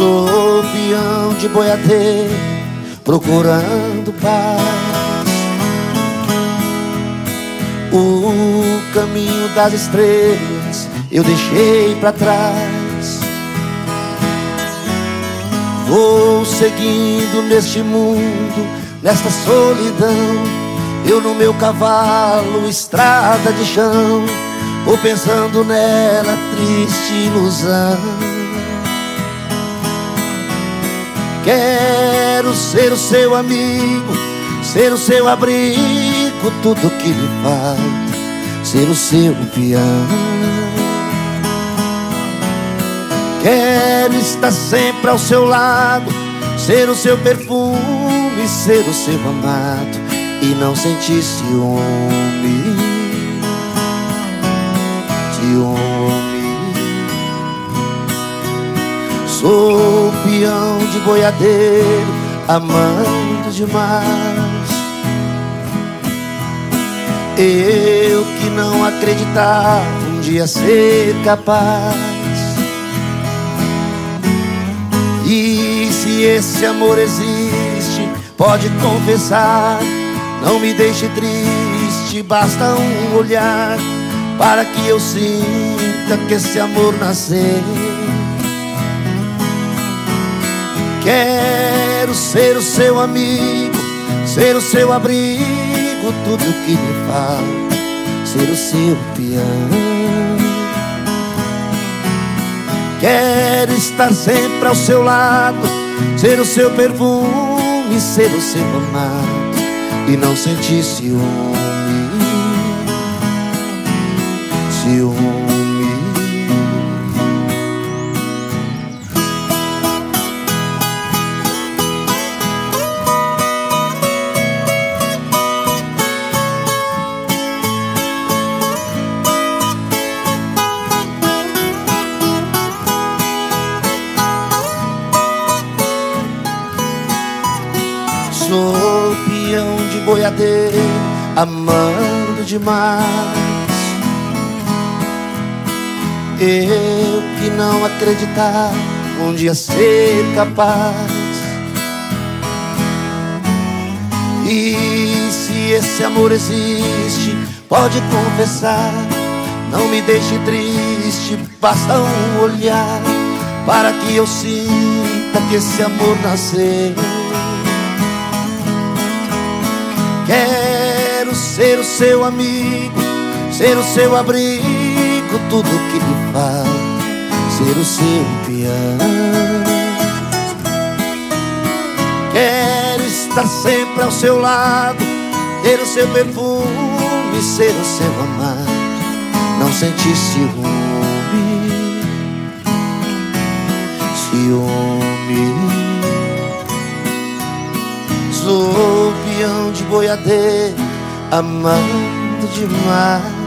Sou peão de boiadeiro procurando paz. O caminho das estrelas eu deixei para trás. Vou seguindo neste mundo, nesta solidão. Eu no meu cavalo, estrada de chão. Vou pensando nela, triste ilusão. Quero ser o seu amigo, ser o seu abrigo, tudo que lhe falta, ser o seu peão. Quero estar sempre ao seu lado, ser o seu perfume, ser o seu amado e não sentir ciúme. Ciúme. Peão de boiadeiro, amando demais. Eu que não acreditava um dia ser capaz. E se esse amor existe, pode confessar. Não me deixe triste, basta um olhar para que eu sinta que esse amor nasceu. Quero ser o seu amigo, ser o seu abrigo, tudo que lhe falta, ser o seu peão. Quero estar sempre ao seu lado, ser o seu perfume, ser o seu amado e não sentir ciúme. Ciúme. De boiadeiro, amando demais. Eu que não acreditava um dia ser capaz. E se esse amor existe, pode confessar. Não me deixe triste, basta um olhar para que eu sinta que esse amor nasceu. Quero ser o seu amigo, ser o seu abrigo, tudo que lhe falta, ser o seu peão. Quero estar sempre ao seu lado, ter o seu perfume, ser o seu amado, não sentir ciúme, ciúme. Sou peão de boiadeiro, amando demais.